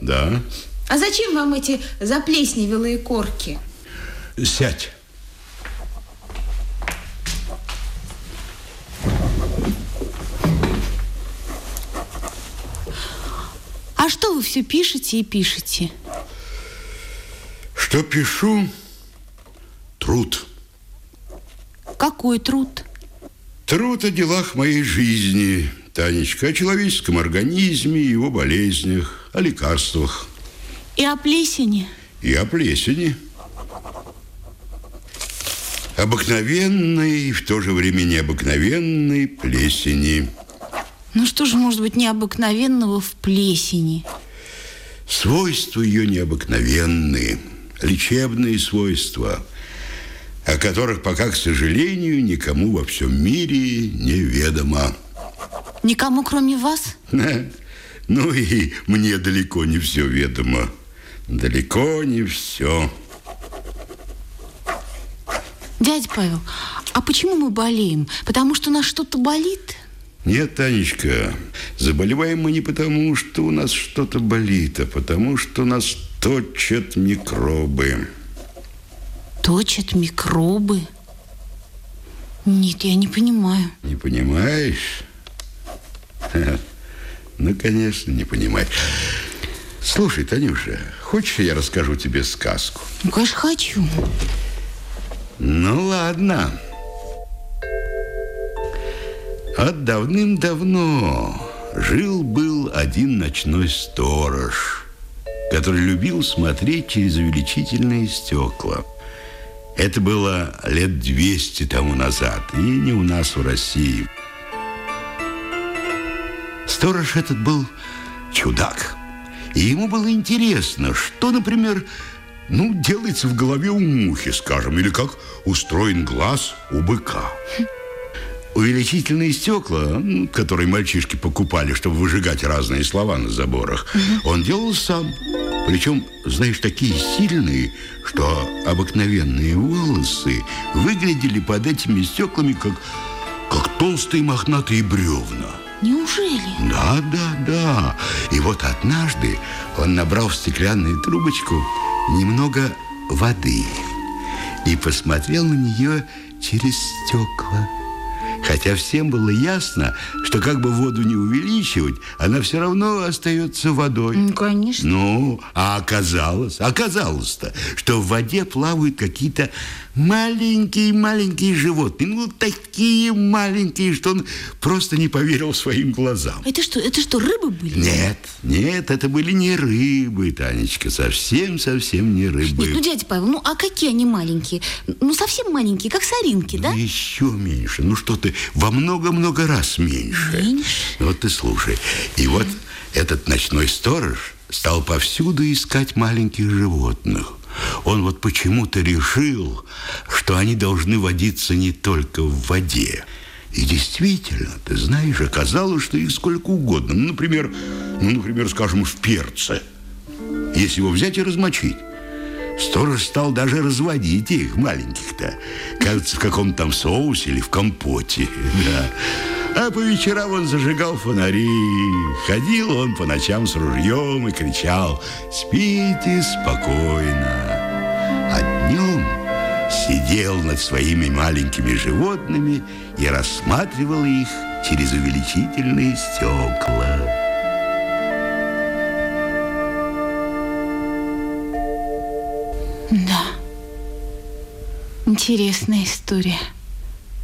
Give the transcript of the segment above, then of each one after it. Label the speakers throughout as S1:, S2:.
S1: Да.
S2: А зачем вам эти заплесневелые корки?
S1: Сядь.
S2: А что вы все пишете и пишете?
S1: Что пишу? Труд.
S2: Какой труд?
S1: Труд о делах моей жизни, Танечка, о человеческом организме, его болезнях, о лекарствах.
S2: И о плесени?
S1: И о плесени. Обыкновенной и в то же время необыкновенной плесени.
S2: Ну что же может быть необыкновенного в плесени?
S1: Свойства ее необыкновенные, лечебные свойства, о которых пока, к сожалению, никому во всем мире неведомо.
S2: Никому, кроме вас?
S1: Ну и мне далеко не все ведомо. Далеко не все.
S2: Дядя Павел, а почему мы болеем? Потому что у нас что-то болит?
S1: Нет, Танечка, заболеваем мы не потому, что у нас что-то болит, а потому, что нас точат микробы.
S2: Точат микробы? Нет, я не понимаю.
S1: Не понимаешь? Ну, конечно, не понимаешь. Слушай, Танюша, хочешь, я расскажу тебе сказку?
S2: Ну, конечно, хочу.
S1: Ну, ладно. От давным-давно жил-был один ночной сторож, который любил смотреть через увеличительные стекла. Это было лет 200 тому назад, и не у нас в России. Сторож этот был чудак. И ему было интересно, что, например, ну, делается в голове у мухи, скажем, или как устроен глаз у быка. Увеличительные стекла, которые мальчишки покупали, чтобы выжигать разные слова на заборах, он делал сам. Причем, знаешь, такие сильные, что обыкновенные волосы выглядели под этими стеклами, как, как толстые мохнатые бревна.
S2: Неужели?
S1: Да, да, да. И вот однажды он набрал в стеклянную трубочку немного воды и посмотрел на нее через стекла. Хотя всем было ясно, что как бы воду не увеличивать, она все равно остается водой.
S2: Ну, конечно.
S1: Ну, а оказалось, оказалось-то, что в воде плавают какие-то маленькие-маленькие животные. Ну, такие маленькие, что он просто не поверил своим глазам.
S2: Это что, это что, рыбы были?
S1: Нет, нет, это были не рыбы, Танечка, совсем-совсем не рыбы.
S2: Нет, ну, дядя Павел, ну, а какие они маленькие? Ну, совсем маленькие, как соринки, да?
S1: Еще меньше. Ну, что ты, во много-много раз меньше.
S2: Меньше?
S1: Вот ты слушай. И вот этот ночной сторож стал повсюду искать маленьких животных. Он вот почему-то решил, что они должны водиться не только в воде. И действительно, ты знаешь, оказалось, что их сколько угодно. Ну, например, ну, например, скажем, в перце. Если его взять и размочить. Сторож стал даже разводить их, маленьких-то. Кажется, в каком-то там соусе или в компоте. Да. А по вечерам он зажигал фонари. Ходил он по ночам с ружьем и кричал «Спите спокойно». Сидел над своими маленькими животными и рассматривал их через увеличительные стекла.
S2: Да. Интересная история.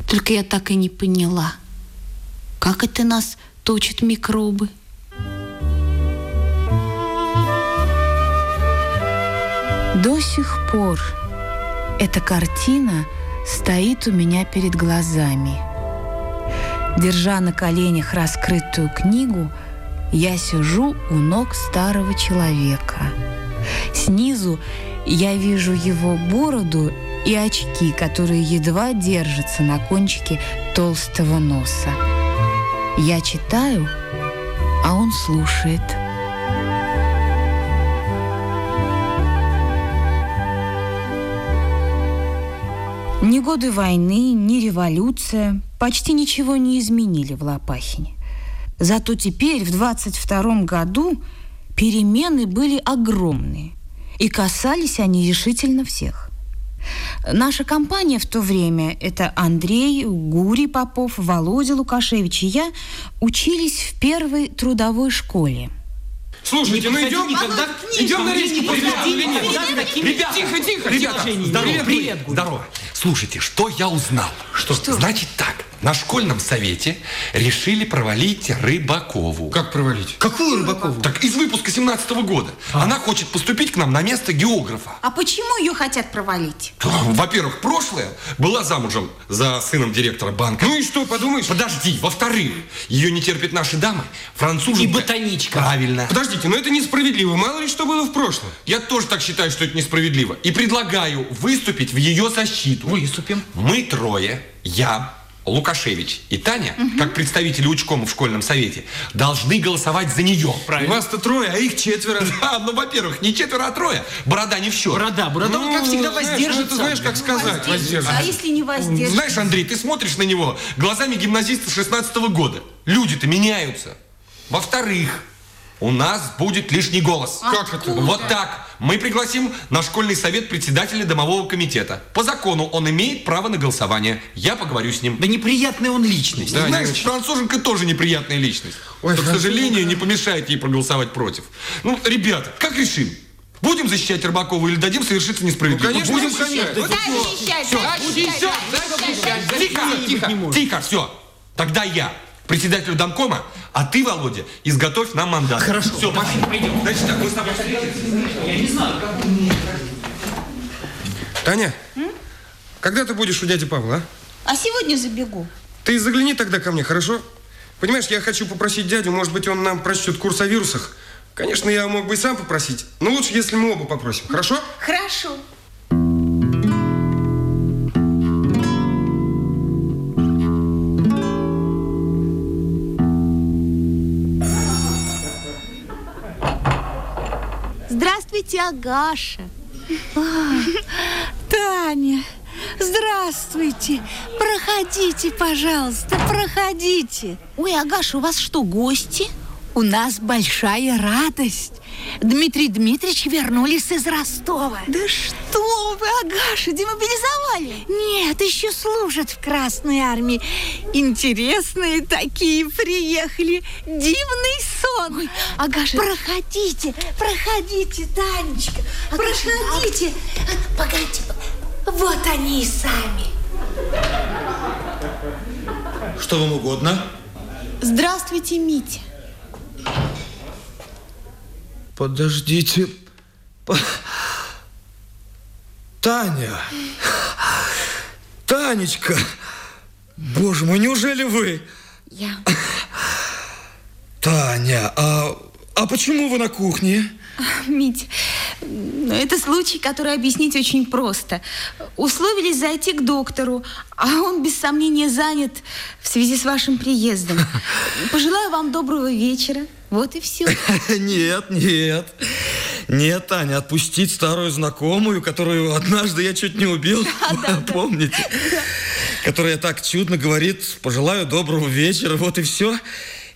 S2: Только я так и не поняла – как это нас точат микробы? До сих пор эта картина стоит у меня перед глазами. Держа на коленях раскрытую книгу, я сижу у ног старого человека. Снизу я вижу его бороду и очки, которые едва держатся на кончике толстого носа. Я читаю, а он слушает. Годы войны, ни революция почти ничего не изменили в Лопахине. Зато теперь, в 22 году, перемены были огромные, и касались они решительно всех. Наша компания в то время, это Андрей, Гурий Попов, Володя Лукашевич и я, учились в первой трудовой школе –
S3: Слушайте, мы идем, никогда, идем на речку, ребята, тихо, тихо, ребята, здорово, привет, здорово. Слушайте, что я узнал? Что? Значит так, на школьном совете решили провалить Рыбакову.
S4: Как провалить?
S3: Какую Рыбакову? Так из выпуска 17 -го года. А. Она хочет поступить к нам на место географа.
S2: А почему ее хотят провалить?
S3: Во-первых, прошлое была замужем за сыном директора банка.
S4: Ну и что, подумаешь?
S3: Подожди, во-вторых, ее не терпят наши дамы, француженка.
S4: И ботаничка.
S3: Правильно.
S4: Подождите, но это несправедливо. Мало ли что было в прошлом.
S3: Я тоже так считаю, что это несправедливо. И предлагаю выступить в ее защиту.
S4: Выступим.
S3: Мы трое, я, Лукашевич и Таня, угу. как представители учкома в школьном совете, должны голосовать за нее.
S4: Правильно. Вас-то трое, а их четверо.
S3: Да, ну, во-первых, не четверо, а трое. Борода не в счет.
S4: Борода, борода, ну, он, как всегда, воздержится.
S3: Ну, ты знаешь, как сказать?
S2: Воздержится. А если не воздержится?
S3: Знаешь, Андрей, ты смотришь на него глазами гимназиста 16 -го года. Люди-то меняются. Во-вторых, у нас будет лишний голос.
S4: Как это?
S3: Вот так. Мы пригласим на школьный совет председателя домового комитета. По закону он имеет право на голосование. Я поговорю с ним.
S4: Да неприятная он личность.
S3: Да, Знаешь, француженка тоже неприятная личность. Ой, Что, к сожалению, не помешает ей проголосовать против. Ну, ребята, как решим? Будем защищать Рыбакову или дадим совершиться несправедливо?
S4: Ну, конечно,
S3: будем
S4: защищать.
S2: Защищать,
S3: защищать. Тихо, тихо, тихо, все. Тогда я председателю домкома, а ты, Володя, изготовь нам мандат.
S4: Хорошо.
S3: Все, пошли. Пойдем. Значит так, мы с тобой Я не знаю, как...
S4: Таня, М? когда ты будешь у дяди Павла, а?
S2: А сегодня забегу.
S4: Ты загляни тогда ко мне, хорошо? Понимаешь, я хочу попросить дядю, может быть, он нам прочтет курс о вирусах. Конечно, я мог бы и сам попросить, но лучше, если мы оба попросим, хорошо?
S2: Хорошо.
S5: Здравствуйте, Агаша. А, Таня, здравствуйте. Проходите, пожалуйста, проходите.
S2: Ой, Агаша, у вас что, гости?
S5: У нас большая радость. Дмитрий Дмитриевич вернулись из Ростова.
S2: Да что вы, Агаша, демобилизовали?
S5: Нет, еще служат в Красной Армии. Интересные такие приехали. Дивный сон. Ой,
S2: Агаша...
S5: Проходите, проходите, Танечка. Агаша, проходите. А, погодите, вот они и сами.
S3: Что вам угодно?
S2: Здравствуйте, Митя.
S6: Подождите. Таня. Танечка. Боже мой, неужели вы?
S2: Я.
S6: Таня, а, а почему вы на кухне?
S2: Мить, ну, это случай, который объяснить очень просто. Условились зайти к доктору, а он без сомнения занят в связи с вашим приездом. Пожелаю вам доброго вечера. Вот и все.
S6: Нет, нет. Нет, Таня, отпустить старую знакомую, которую однажды я чуть не убил, да, помните? Да. Которая так чудно говорит, пожелаю доброго вечера, вот и все.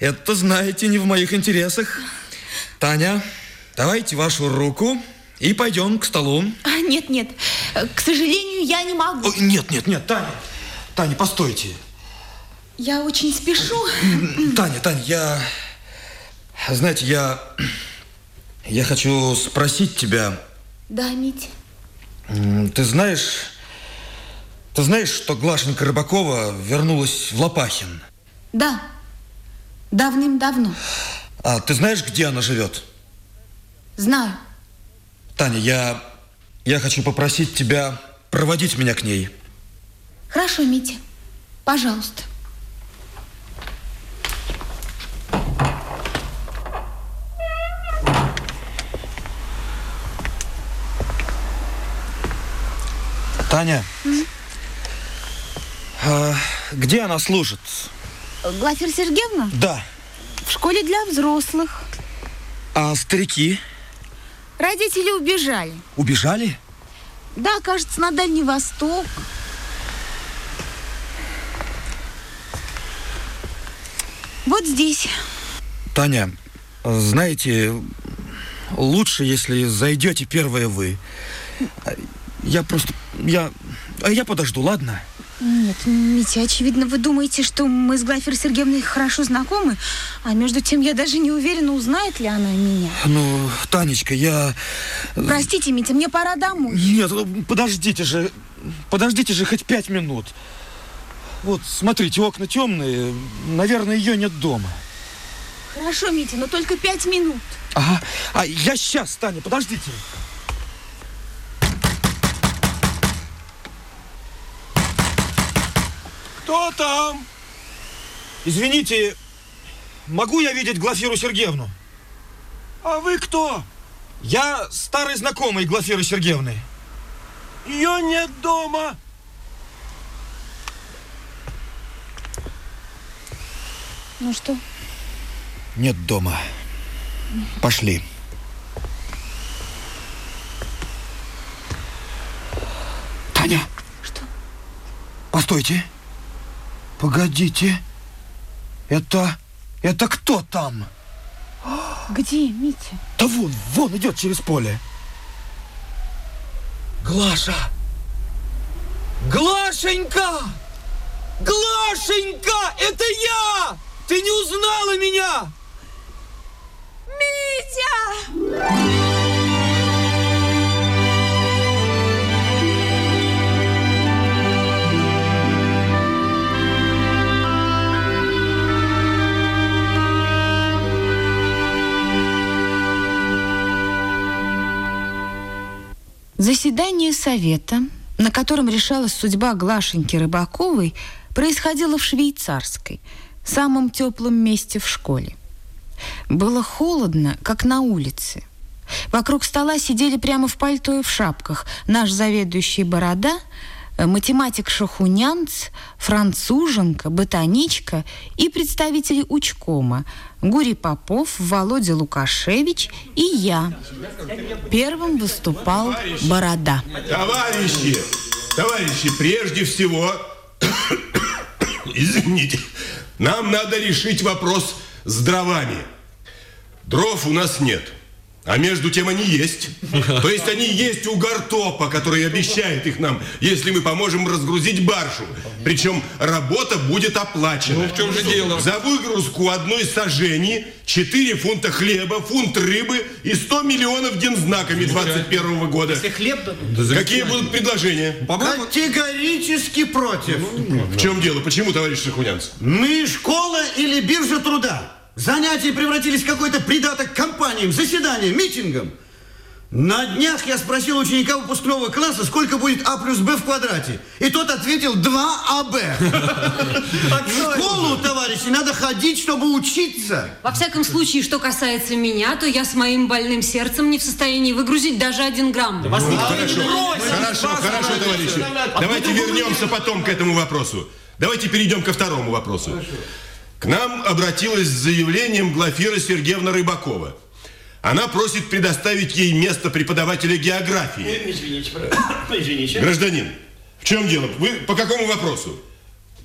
S6: Это, знаете, не в моих интересах. Таня, давайте вашу руку и пойдем к столу.
S2: А, нет, нет, к сожалению, я не могу.
S6: Нет, нет, нет, Таня, Таня, постойте.
S2: Я очень спешу.
S6: Таня, Таня, я... Знаете, я... Я хочу спросить тебя...
S2: Да, Митя.
S6: Ты знаешь... Ты знаешь, что Глашенька Рыбакова вернулась в Лопахин?
S2: Да. Давным-давно.
S6: А ты знаешь, где она живет?
S2: Знаю.
S6: Таня, я... Я хочу попросить тебя проводить меня к ней.
S2: Хорошо, Митя. Пожалуйста.
S6: Таня, а, где она служит?
S2: Глафира Сергеевна?
S6: Да.
S2: В школе для взрослых.
S6: А старики?
S2: Родители убежали.
S6: Убежали?
S2: Да, кажется, на Дальний Восток. Вот здесь.
S6: Таня, знаете, лучше, если зайдете первые вы. Я просто... Я... А я подожду, ладно?
S2: Нет, Митя, очевидно, вы думаете, что мы с Глафирой Сергеевной хорошо знакомы, а между тем я даже не уверена, узнает ли она меня.
S6: Ну, Танечка, я...
S2: Простите, Митя, мне пора домой.
S6: Нет, ну, подождите же, подождите же хоть пять минут. Вот, смотрите, окна темные, наверное, ее нет дома.
S2: Хорошо, Митя, но только пять минут.
S6: Ага, а я сейчас, Таня, подождите. Кто там? Извините, могу я видеть Глафиру Сергеевну?
S7: А вы кто?
S6: Я старый знакомый Глафиры Сергеевны.
S7: Ее нет дома.
S2: Ну что?
S6: Нет дома. Пошли. Таня!
S2: Что?
S6: Постойте. Погодите. Это... Это кто там?
S2: Где, Митя?
S6: Да вон, вон идет через поле. Глаша! Глашенька! Глашенька! Это я! Ты не узнала меня?
S2: Митя! Заседание совета, на котором решалась судьба Глашеньки Рыбаковой, происходило в швейцарской, самом теплом месте в школе. Было холодно, как на улице. Вокруг стола сидели прямо в пальто и в шапках наш заведующий Борода, математик Шахунянц, француженка, ботаничка и представители учкома Гурий Попов, Володя Лукашевич и я. Первым выступал Борода.
S8: Товарищи, товарищи, прежде всего, извините, нам надо решить вопрос с дровами. Дров у нас нет. А между тем они есть. То есть они есть у Гартопа, который обещает их нам, если мы поможем разгрузить баржу. Причем работа будет оплачена.
S3: Ну, в чем же дело?
S8: За выгрузку одной сажени 4 фунта хлеба, фунт рыбы и 100 миллионов дензнаками 21 года.
S7: Если хлеб дадут.
S8: Какие будут предложения?
S7: Категорически против.
S8: В чем дело? Почему, товарищ Сахунянц?
S7: Мы школа или биржа труда? Занятия превратились в какой-то придаток компаниям, заседаниям, митингам. На днях я спросил ученика выпускного класса, сколько будет А плюс Б в квадрате. И тот ответил 2АБ. В школу, товарищи, надо ходить, чтобы учиться.
S9: Во всяком случае, что касается меня, то я с моим больным сердцем не в состоянии выгрузить даже один грамм.
S8: Хорошо, хорошо, хорошо, товарищи. Давайте вернемся потом к этому вопросу. Давайте перейдем ко второму вопросу. К нам обратилась с заявлением Глафира Сергеевна Рыбакова. Она просит предоставить ей место преподавателя географии.
S7: Извините, извините.
S8: Гражданин, в чем дело? Вы по какому вопросу?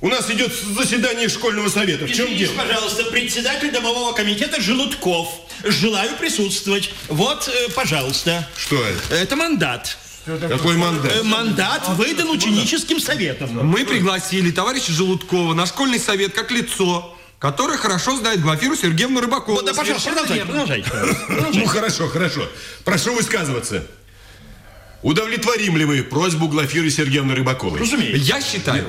S8: У нас идет заседание школьного совета. В чем
S10: Извините,
S8: дело?
S10: пожалуйста, председатель домового комитета Желудков. Желаю присутствовать. Вот, э, пожалуйста.
S8: Что это?
S10: Это мандат.
S8: Какой мандат?
S10: Э, Мандат выдан ученическим советом.
S3: Мы пригласили товарища Желудкова на школьный совет как лицо, которое хорошо знает Глафиру Сергеевну Рыбакову.
S10: Да, пожалуйста, продолжайте, продолжайте.
S8: Ну, хорошо, хорошо. Прошу высказываться. Удовлетворим ли вы просьбу Глафиры Сергеевны Рыбаковой?
S10: Разумеется.
S3: Я считаю,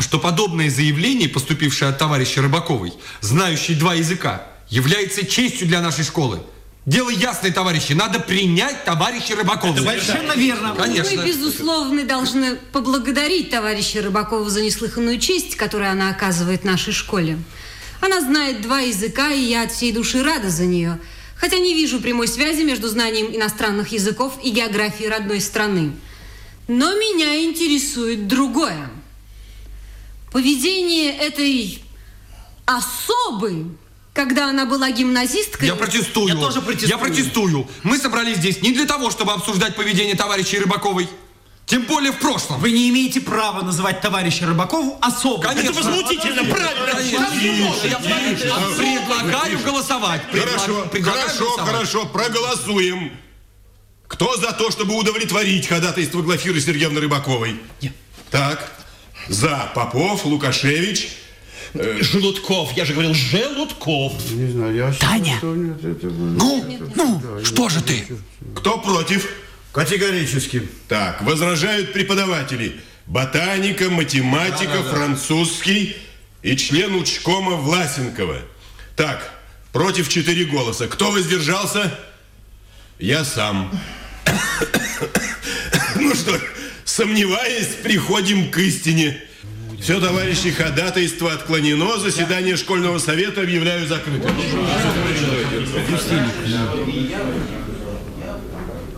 S3: что подобное заявление, поступившее от товарища Рыбаковой, знающей два языка, является честью для нашей школы. Дело ясное, товарищи, надо принять товарища Рыбакова.
S7: Совершенно верно.
S3: Конечно.
S9: Мы, безусловно, должны поблагодарить товарища Рыбакова за неслыханную честь, которую она оказывает нашей школе. Она знает два языка, и я от всей души рада за нее. Хотя не вижу прямой связи между знанием иностранных языков и географией родной страны. Но меня интересует другое. Поведение этой особы, когда она была гимназисткой...
S3: Я протестую.
S7: Я тоже протестую.
S3: Я протестую. Мы собрались здесь не для того, чтобы обсуждать поведение товарища Рыбаковой. Тем более в прошлом.
S10: Вы не имеете права называть товарища Рыбакову особо.
S3: Конечно.
S10: Это возмутительно, правильно.
S3: Конечно. Я предлагаю голосовать.
S8: Хорошо,
S3: Предлагаю
S8: хорошо,
S3: голосовать.
S8: хорошо, проголосуем. Кто за то, чтобы удовлетворить ходатайство Глафиры Сергеевны Рыбаковой? Так, за Попов, Лукашевич.
S10: Желудков, я же говорил, Желудков.
S7: Не знаю, я...
S10: Таня,
S3: Ну, ну, что же ты?
S8: Кто против?
S7: Категорически.
S8: Так, возражают преподаватели. Ботаника, математика, французский и член учкома Власенкова. Так, против четыре голоса. Кто воздержался? Я сам. Ну что, сомневаясь, приходим к истине. Все, товарищи, ходатайство отклонено. Заседание школьного совета объявляю закрытым.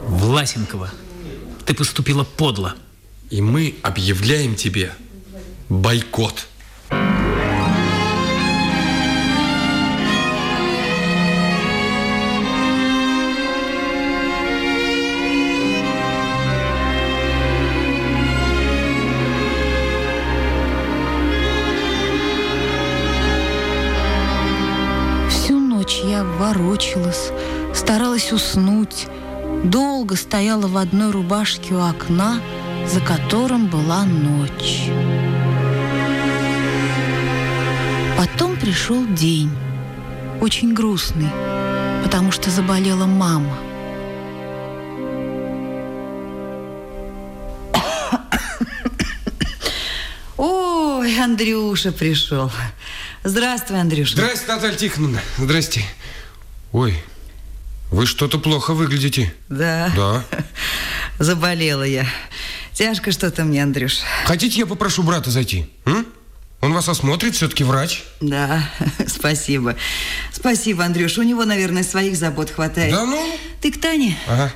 S11: Власенкова, ты поступила подло.
S3: И мы объявляем тебе бойкот.
S2: Всю ночь я ворочалась, старалась уснуть, долго стояла в одной рубашке у окна, за которым была ночь. Потом пришел день, очень грустный, потому что заболела мама.
S12: Ой, Андрюша пришел. Здравствуй, Андрюша.
S4: Здрасте, Наталья Тихоновна. Здрасте. Ой, вы что-то плохо выглядите.
S12: Да.
S4: Да.
S12: Заболела я. Тяжко что-то мне, Андрюш.
S4: Хотите, я попрошу брата зайти? М? Он вас осмотрит, все-таки врач.
S12: Да, спасибо. Спасибо, Андрюш. У него, наверное, своих забот хватает.
S4: Да ну?
S12: Ты к Тане?
S4: Ага,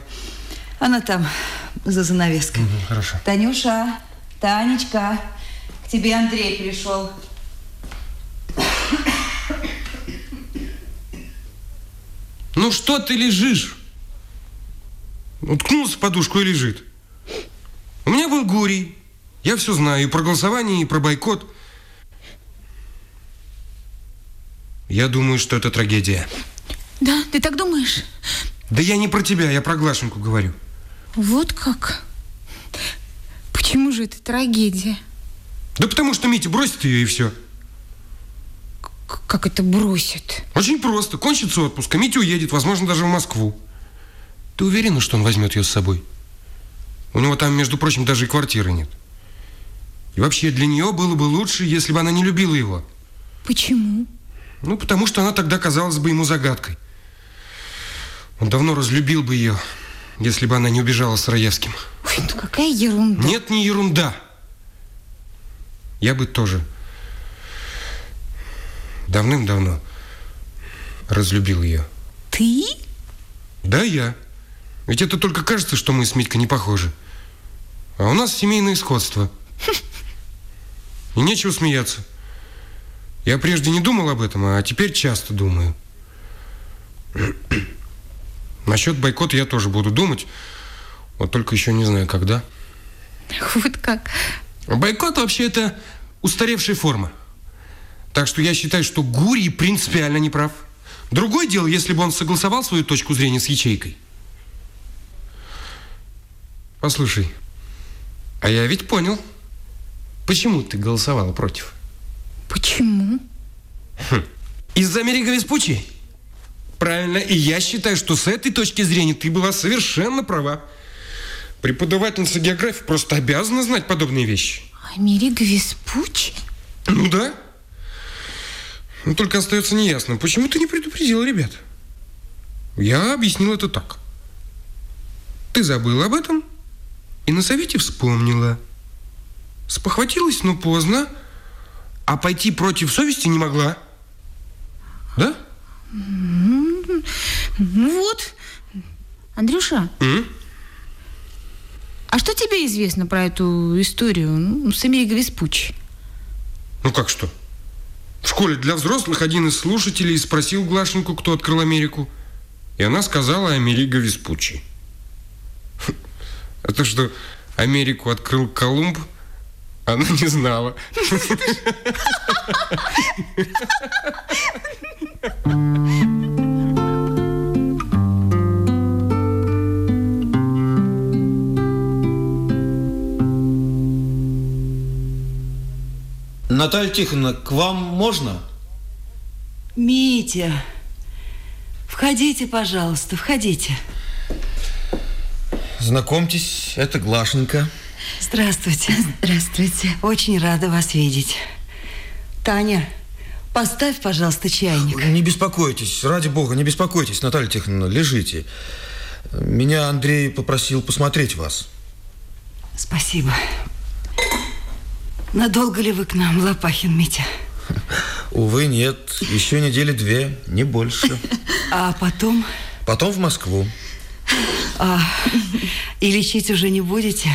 S12: Она там, за занавеской.
S4: мгм, хорошо.
S12: Танюша, Танечка, к тебе Андрей пришел.
S4: Ну что ты лежишь? Уткнулся в подушку и лежит. У меня был Гурий. Я все знаю и про голосование, и про бойкот. Я думаю, что это трагедия.
S2: Да, ты так думаешь?
S4: Да я не про тебя, я про Глашеньку говорю.
S2: Вот как? Почему же это трагедия?
S4: Да потому что Митя бросит ее и все.
S2: Как это бросит?
S4: Очень просто. Кончится отпуск, а Митя уедет, возможно, даже в Москву. Ты уверена, что он возьмет ее с собой? У него там, между прочим, даже и квартиры нет. И вообще, для нее было бы лучше, если бы она не любила его.
S2: Почему?
S4: Ну, потому что она тогда казалась бы ему загадкой. Он давно разлюбил бы ее, если бы она не убежала с Раевским.
S2: Ой, ну какая ерунда.
S4: Нет, не ерунда. Я бы тоже давным-давно разлюбил ее.
S2: Ты?
S4: Да, я. Ведь это только кажется, что мы с Митькой не похожи. А у нас семейное сходство. И нечего смеяться. Я прежде не думал об этом, а теперь часто думаю. Насчет бойкота я тоже буду думать. Вот только еще не знаю, когда.
S2: Вот как?
S4: Бойкот вообще это устаревшая форма. Так что я считаю, что Гурий принципиально не прав. Другое дело, если бы он согласовал свою точку зрения с ячейкой. Послушай, а я ведь понял, почему ты голосовала против.
S2: Почему?
S4: Из-за Америка Веспуччи? Правильно, и я считаю, что с этой точки зрения ты была совершенно права. Преподавательница географии просто обязана знать подобные вещи.
S2: Америка Веспуччи?
S4: Ну да. Но только остается неясно, почему ты не предупредил ребят? Я объяснил это так. Ты забыла об этом и на совете вспомнила. Спохватилась, но поздно, а пойти против совести не могла. Да?
S2: Ну вот. Андрюша,
S4: М?
S2: а что тебе известно про эту историю ну, с Америка Веспуччи?
S4: Ну как что? Школе для взрослых один из слушателей спросил Глашеньку, кто открыл Америку. И она сказала Америго Веспуччи. Это что, Америку открыл Колумб, она не знала.
S6: Наталья Тихоновна, к вам можно?
S12: Митя, входите, пожалуйста, входите.
S6: Знакомьтесь, это Глашенька.
S12: Здравствуйте. Здравствуйте. Очень рада вас видеть. Таня, поставь, пожалуйста, чайник.
S6: Не беспокойтесь, ради бога, не беспокойтесь, Наталья Тихоновна, лежите. Меня Андрей попросил посмотреть вас.
S12: Спасибо. Надолго ли вы к нам, Лопахин Митя?
S6: Увы, нет. Еще недели две, не больше.
S12: А потом?
S6: Потом в Москву.
S12: А, и лечить уже не будете?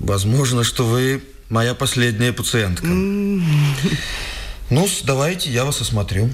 S6: Возможно, что вы моя последняя пациентка. Ну, давайте, я вас осмотрю.